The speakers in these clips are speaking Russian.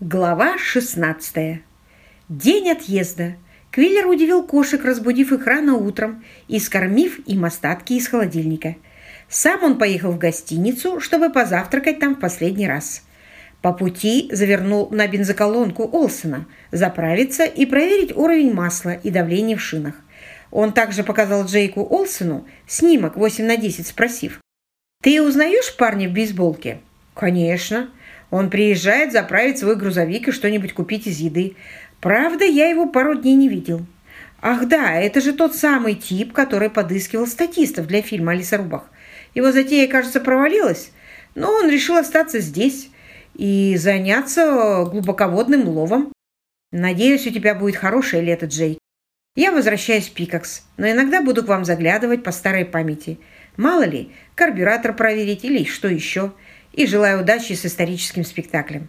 Глава 16. День отъезда. Квиллер удивил кошек, разбудив их рано утром и скормив им остатки из холодильника. Сам он поехал в гостиницу, чтобы позавтракать там в последний раз. По пути завернул на бензоколонку Олсона, заправиться и проверить уровень масла и давление в шинах. Он также показал Джейку Олсону снимок 8 на 10, спросив, «Ты узнаешь парня в бейсболке?» «Конечно». Он приезжает заправить свой грузовик и что-нибудь купить из еды. Правда, я его пару дней не видел. Ах да, это же тот самый тип, который подыскивал статистов для фильма о лесорубах. Его затея, кажется, провалилась, но он решил остаться здесь и заняться глубоководным ловом. Надеюсь, у тебя будет хорошее лето, Джей. Я возвращаюсь в Пикакс, но иногда буду к вам заглядывать по старой памяти. Мало ли, карбюратор проверить или что еще – и желаю удачи с историческим спектаклем.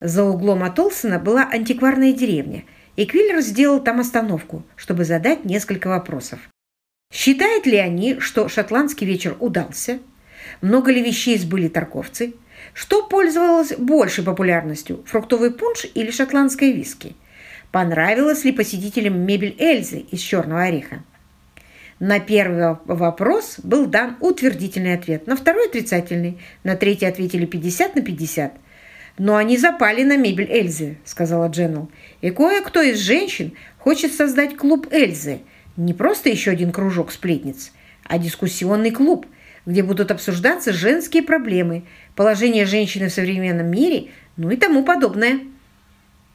За углом от Олсона была антикварная деревня, и Квиллер сделал там остановку, чтобы задать несколько вопросов. Считают ли они, что шотландский вечер удался? Много ли вещей сбыли торговцы? Что пользовалось большей популярностью – фруктовый пунш или шотландское виски? Понравилась ли посетителям мебель Эльзы из черного ореха? На первый вопрос был дан утвердительный ответ, на второй – отрицательный, на третий ответили 50 на 50. «Но они запали на мебель Эльзы», – сказала Дженнел. «И кое-кто из женщин хочет создать клуб Эльзы. Не просто еще один кружок сплетниц, а дискуссионный клуб, где будут обсуждаться женские проблемы, положение женщины в современном мире, ну и тому подобное».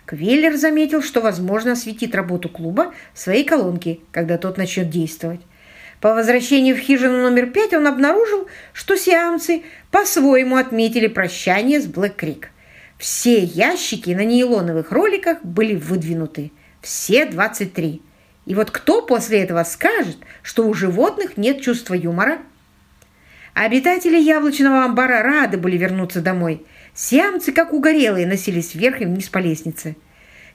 Квеллер заметил, что, возможно, осветит работу клуба в своей колонке, когда тот начнет действовать. По возвращении в хижину номер пять он обнаружил, что сиамцы по-своему отметили прощание с Блэк-Крик. Все ящики на нейлоновых роликах были выдвинуты. Все 23. И вот кто после этого скажет, что у животных нет чувства юмора? Обитатели яблочного амбара рады были вернуться домой. Сиамцы, как угорелые, носились вверх и вниз по лестнице.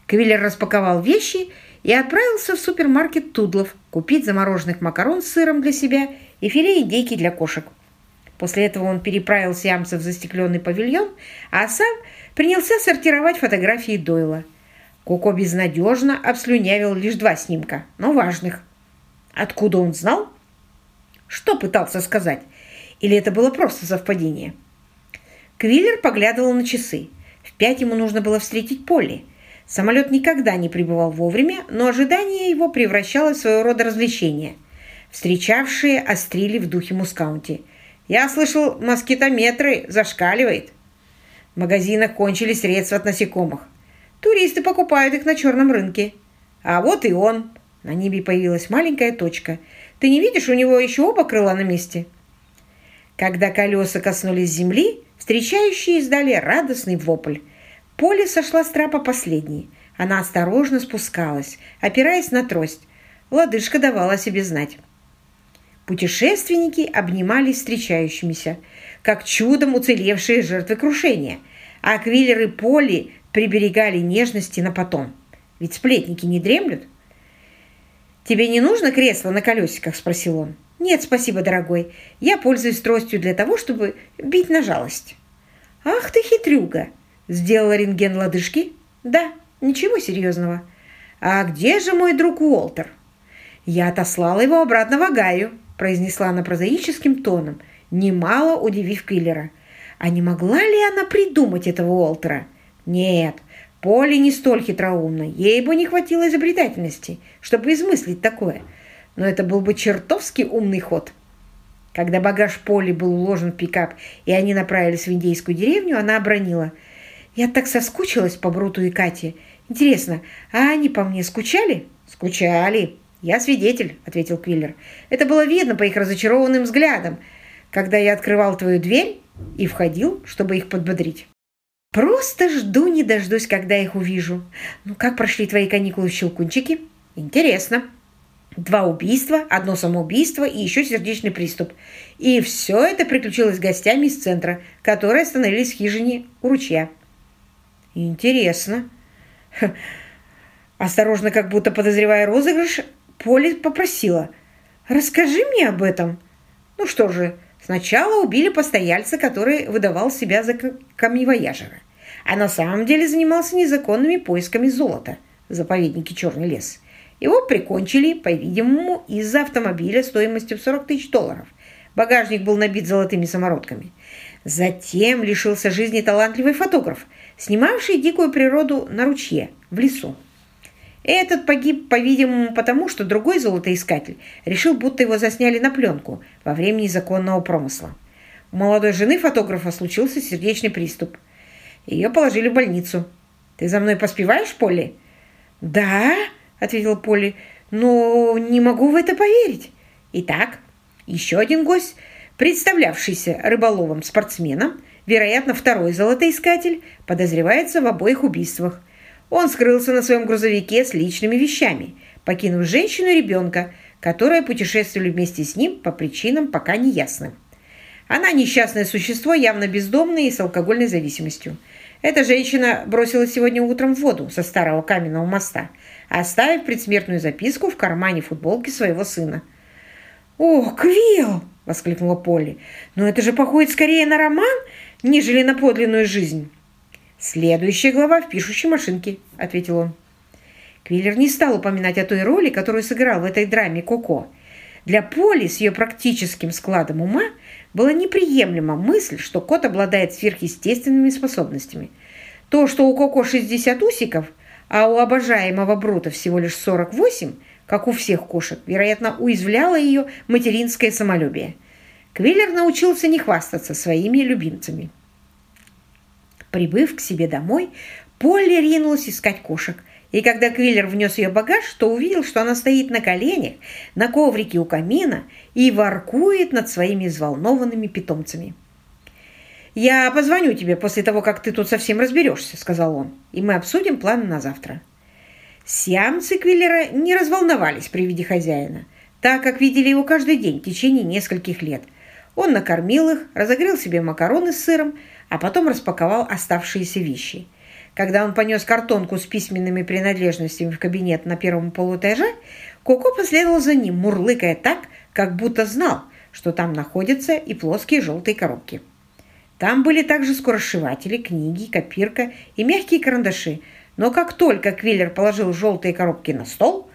Квиллер распаковал вещи и отправился в супермаркет Тудлов купить замороженных макарон с сыром для себя и филе индейки для кошек. После этого он переправил сиамцев в застекленный павильон, а сам принялся сортировать фотографии Дойла. Коко безнадежно обслюнявил лишь два снимка, но важных. Откуда он знал? Что пытался сказать? Или это было просто совпадение? Квиллер поглядывал на часы. В пять ему нужно было встретить Полли – Самолет никогда не прибывал вовремя, но ожидание его превращалось в своего рода развлечение. Встречавшие острили в духе Мускаунти. «Я слышал, москитометры зашкаливает». В магазинах кончились средства от насекомых. Туристы покупают их на черном рынке. А вот и он. На небе появилась маленькая точка. Ты не видишь, у него еще оба крыла на месте? Когда колеса коснулись земли, встречающие издали радостный вопль – Поле сошла с трапа последней. Она осторожно спускалась, опираясь на трость. Лодыжка давала себе знать. Путешественники обнимались встречающимися, как чудом уцелевшие жертвы крушения, а Квиллер и Поли приберегали нежности на потом. Ведь сплетники не дремлют. «Тебе не нужно кресло на колесиках?» – спросил он. «Нет, спасибо, дорогой. Я пользуюсь тростью для того, чтобы бить на жалость». «Ах ты хитрюга!» Сделала рентген лодыжки? Да, ничего серьезного. А где же мой друг Уолтер? Я отослала его обратно в Агаю, произнесла она прозаическим тоном, немало удивив Киллера. А не могла ли она придумать этого Уолтера? Нет, Поле не столь хитроумна. Ей бы не хватило изобретательности, чтобы измыслить такое. Но это был бы чертовски умный ход. Когда багаж Поли был уложен в пикап, и они направились в индейскую деревню, она обронила – я так соскучилась по Бруту и Кате. Интересно, а они по мне скучали? Скучали. Я свидетель, ответил Квиллер. Это было видно по их разочарованным взглядам, когда я открывал твою дверь и входил, чтобы их подбодрить. Просто жду не дождусь, когда их увижу. Ну, как прошли твои каникулы в Щелкунчике? Интересно. Два убийства, одно самоубийство и еще сердечный приступ. И все это приключилось с гостями из центра, которые остановились в хижине у ручья. Интересно. Осторожно, как будто подозревая розыгрыш, Поли попросила. «Расскажи мне об этом». Ну что же, сначала убили постояльца, который выдавал себя за камневояжера. а на самом деле занимался незаконными поисками золота в заповеднике Черный лес. Его прикончили, по-видимому, из-за автомобиля стоимостью в 40 тысяч долларов. Багажник был набит золотыми самородками. Затем лишился жизни талантливый фотограф, снимавший дикую природу на ручье, в лесу. Этот погиб, по-видимому, потому что другой золотоискатель решил, будто его засняли на пленку во время незаконного промысла. У молодой жены фотографа случился сердечный приступ. Ее положили в больницу. «Ты за мной поспеваешь, Полли?» «Да», — ответила Полли, — «но не могу в это поверить». Итак, еще один гость, представлявшийся рыболовом-спортсменом, вероятно, второй золотоискатель, подозревается в обоих убийствах. Он скрылся на своем грузовике с личными вещами, покинув женщину и ребенка, которые путешествовали вместе с ним по причинам пока неясным. Она несчастное существо, явно бездомное и с алкогольной зависимостью. Эта женщина бросила сегодня утром в воду со старого каменного моста, оставив предсмертную записку в кармане футболки своего сына. «О, Квилл!» — воскликнула Полли. «Но это же походит скорее на роман, нежели на подлинную жизнь». «Следующая глава в пишущей машинке», — ответил он. Квиллер не стал упоминать о той роли, которую сыграл в этой драме Коко. Для Поли с ее практическим складом ума была неприемлема мысль, что кот обладает сверхъестественными способностями. То, что у Коко 60 усиков, а у обожаемого Брута всего лишь 48, как у всех кошек, вероятно, уязвляло ее материнское самолюбие. Квиллер научился не хвастаться своими любимцами. Прибыв к себе домой, Полли ринулась искать кошек – и когда Квиллер внес ее багаж, то увидел, что она стоит на коленях, на коврике у камина и воркует над своими взволнованными питомцами. «Я позвоню тебе после того, как ты тут совсем разберешься», — сказал он, «и мы обсудим планы на завтра». Сиамцы Квиллера не разволновались при виде хозяина, так как видели его каждый день в течение нескольких лет. Он накормил их, разогрел себе макароны с сыром, а потом распаковал оставшиеся вещи. Когда он понес картонку с письменными принадлежностями в кабинет на первом полуэтаже, Коко последовал за ним, мурлыкая так, как будто знал, что там находятся и плоские желтые коробки. Там были также скоросшиватели, книги, копирка и мягкие карандаши, но как только Квиллер положил желтые коробки на стол,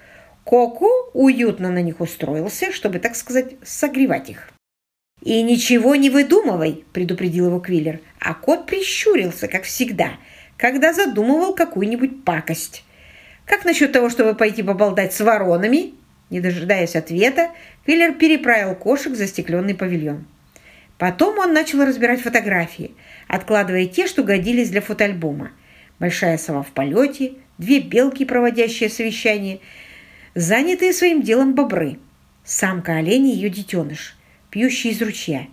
Коко уютно на них устроился, чтобы, так сказать, согревать их. «И ничего не выдумывай», – предупредил его Квиллер, а кот прищурился, как всегда – когда задумывал какую-нибудь пакость. Как насчет того, чтобы пойти поболтать с воронами? Не дожидаясь ответа, Квиллер переправил кошек в застекленный павильон. Потом он начал разбирать фотографии, откладывая те, что годились для фотоальбома. Большая сова в полете, две белки, проводящие совещание, занятые своим делом бобры, самка оленя и ее детеныш, пьющий из ручья,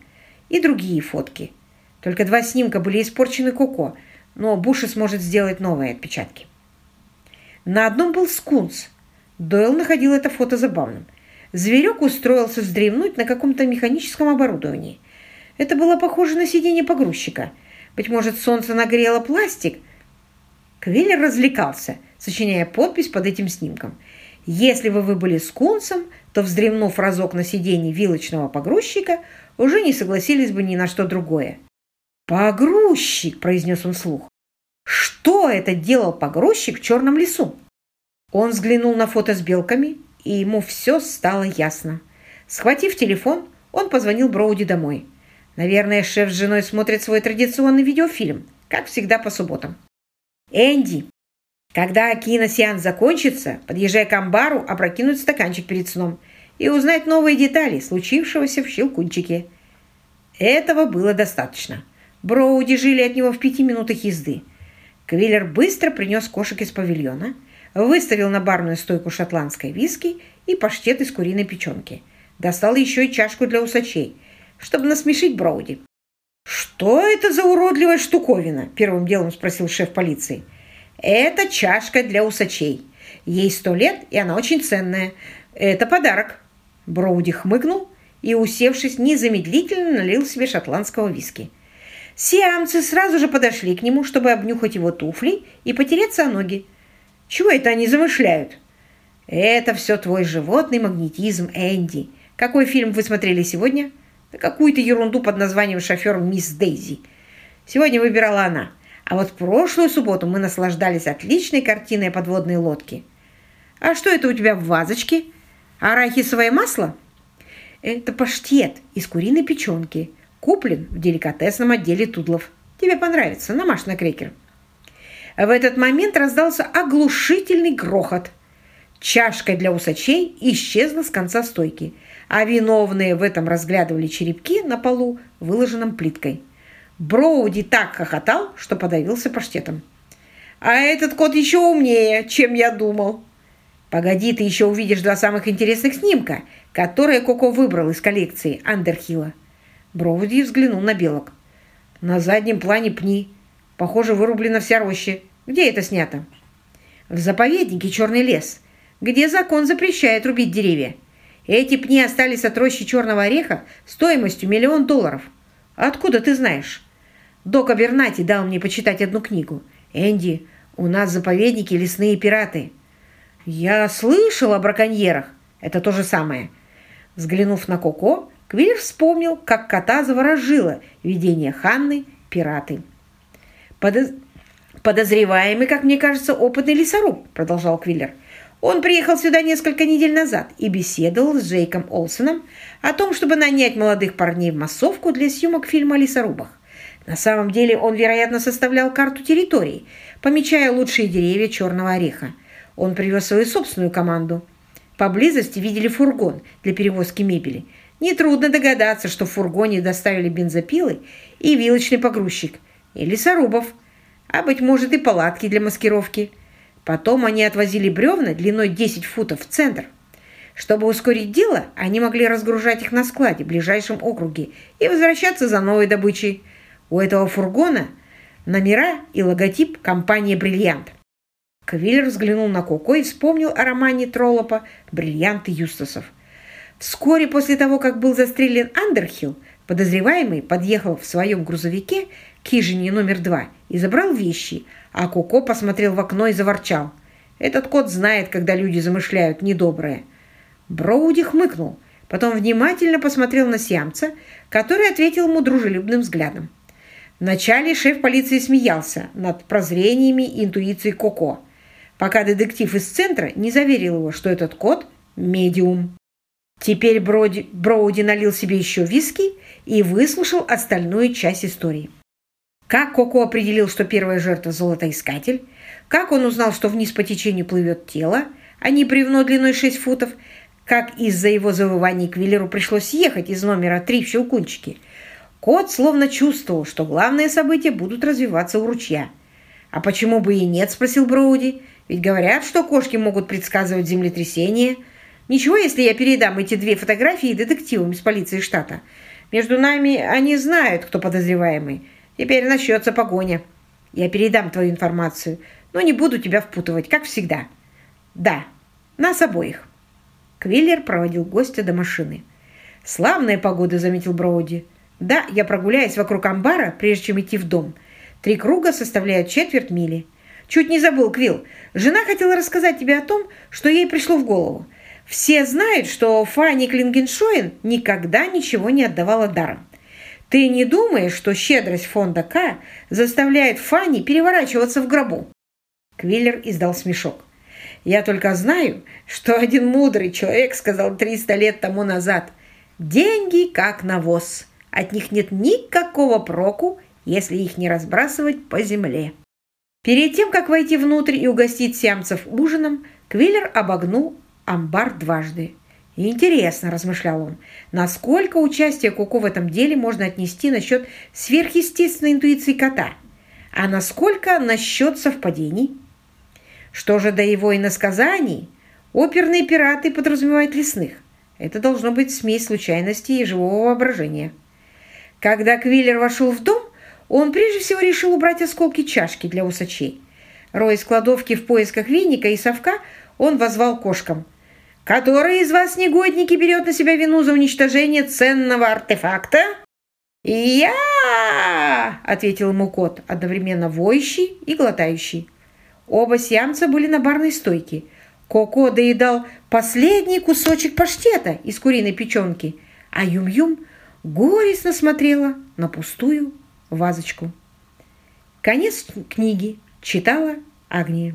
и другие фотки. Только два снимка были испорчены Коко, но Буши сможет сделать новые отпечатки. На одном был скунс. Дойл находил это фото забавным. Зверек устроился вздремнуть на каком-то механическом оборудовании. Это было похоже на сиденье погрузчика. Быть может, солнце нагрело пластик? Квиллер развлекался, сочиняя подпись под этим снимком. Если бы вы были скунсом, то, вздремнув разок на сиденье вилочного погрузчика, уже не согласились бы ни на что другое. «Погрузчик!» – произнес он вслух. «Что это делал погрузчик в черном лесу?» Он взглянул на фото с белками, и ему все стало ясно. Схватив телефон, он позвонил Броуди домой. Наверное, шеф с женой смотрит свой традиционный видеофильм, как всегда по субботам. «Энди, когда киносеанс закончится, подъезжай к амбару, опрокинуть стаканчик перед сном и узнать новые детали случившегося в Щелкунчике». Этого было достаточно. Броуди жили от него в пяти минутах езды. Квиллер быстро принес кошек из павильона, выставил на барную стойку шотландской виски и паштет из куриной печенки. Достал еще и чашку для усачей, чтобы насмешить Броуди. «Что это за уродливая штуковина?» – первым делом спросил шеф полиции. «Это чашка для усачей. Ей сто лет, и она очень ценная. Это подарок». Броуди хмыкнул и, усевшись, незамедлительно налил себе шотландского виски. Сиамцы сразу же подошли к нему, чтобы обнюхать его туфли и потереться о ноги. Чего это они замышляют? Это все твой животный магнетизм, Энди. Какой фильм вы смотрели сегодня? Да какую-то ерунду под названием «Шофер мисс Дейзи». Сегодня выбирала она. А вот в прошлую субботу мы наслаждались отличной картиной подводной лодки. А что это у тебя в вазочке? Арахисовое масло? Это паштет из куриной печенки. Куплен в деликатесном отделе Тудлов. Тебе понравится, намажь на крекер. В этот момент раздался оглушительный грохот. Чашка для усачей исчезла с конца стойки, а виновные в этом разглядывали черепки на полу, выложенном плиткой. Броуди так хохотал, что подавился паштетом. «А этот кот еще умнее, чем я думал!» «Погоди, ты еще увидишь два самых интересных снимка, которые Коко выбрал из коллекции Андерхилла». Броуди взглянул на белок. «На заднем плане пни. Похоже, вырублена вся роща. Где это снято?» «В заповеднике Черный лес, где закон запрещает рубить деревья. Эти пни остались от рощи Черного ореха стоимостью миллион долларов. Откуда ты знаешь?» Док Абернати дал мне почитать одну книгу. «Энди, у нас в заповеднике лесные пираты». «Я слышал о браконьерах. Это то же самое». Взглянув на Коко, Квиллер вспомнил, как кота заворожило видение Ханны «Пираты». Подоз... «Подозреваемый, как мне кажется, опытный лесоруб», — продолжал Квиллер. «Он приехал сюда несколько недель назад и беседовал с Джейком Олсоном о том, чтобы нанять молодых парней в массовку для съемок фильма о лесорубах. На самом деле он, вероятно, составлял карту территории, помечая лучшие деревья Черного Ореха. Он привез свою собственную команду. Поблизости видели фургон для перевозки мебели. Нетрудно догадаться, что в фургоне доставили бензопилы и вилочный погрузчик, и лесорубов, а, быть может, и палатки для маскировки. Потом они отвозили бревна длиной 10 футов в центр. Чтобы ускорить дело, они могли разгружать их на складе в ближайшем округе и возвращаться за новой добычей – у этого фургона номера и логотип компании «Бриллиант». Квиллер взглянул на Коко и вспомнил о романе Троллопа «Бриллианты Юстасов». Вскоре после того, как был застрелен Андерхилл, подозреваемый подъехал в своем грузовике к хижине номер два и забрал вещи, а Коко посмотрел в окно и заворчал. Этот кот знает, когда люди замышляют недоброе. Броуди хмыкнул, потом внимательно посмотрел на Сиамца, который ответил ему дружелюбным взглядом. Вначале шеф полиции смеялся над прозрениями и интуицией Коко, пока детектив из центра не заверил его, что этот кот – медиум. Теперь Броди, Броуди налил себе еще виски и выслушал остальную часть истории. Как Коко определил, что первая жертва – золотоискатель, как он узнал, что вниз по течению плывет тело, а не бревно длиной 6 футов, как из-за его завываний Квиллеру пришлось ехать из номера 3 в Щелкунчике – Кот словно чувствовал, что главные события будут развиваться у ручья. «А почему бы и нет?» – спросил Броуди. «Ведь говорят, что кошки могут предсказывать землетрясение. Ничего, если я передам эти две фотографии детективам из полиции штата. Между нами они знают, кто подозреваемый. Теперь начнется погоня. Я передам твою информацию, но не буду тебя впутывать, как всегда. Да, нас обоих». Квиллер проводил гостя до машины. «Славная погода», – заметил Броуди. Да, я прогуляюсь вокруг амбара, прежде чем идти в дом. Три круга составляют четверть мили. Чуть не забыл, Квилл. Жена хотела рассказать тебе о том, что ей пришло в голову. Все знают, что Фанни Клингеншоин никогда ничего не отдавала даром. Ты не думаешь, что щедрость фонда К заставляет Фанни переворачиваться в гробу?» Квиллер издал смешок. «Я только знаю, что один мудрый человек сказал 300 лет тому назад, «Деньги как навоз». От них нет никакого проку, если их не разбрасывать по земле. Перед тем, как войти внутрь и угостить сиамцев ужином, Квиллер обогнул амбар дважды. «Интересно», – размышлял он, – «насколько участие Куку в этом деле можно отнести насчет сверхъестественной интуиции кота, а насколько насчет совпадений? Что же до его иносказаний? Оперные пираты подразумевают лесных. Это должно быть смесь случайностей и живого воображения». Когда Квиллер вошел в дом, он прежде всего решил убрать осколки чашки для усачей. Роя из кладовки в поисках веника и совка, он возвал кошкам. «Который из вас, негодники, берет на себя вину за уничтожение ценного артефакта?» «Я!» – ответил ему кот, одновременно воющий и глотающий. Оба сиамца были на барной стойке. Коко доедал последний кусочек паштета из куриной печенки, а Юм-Юм – горестно смотрела на пустую вазочку. Конец книги. Читала Агния.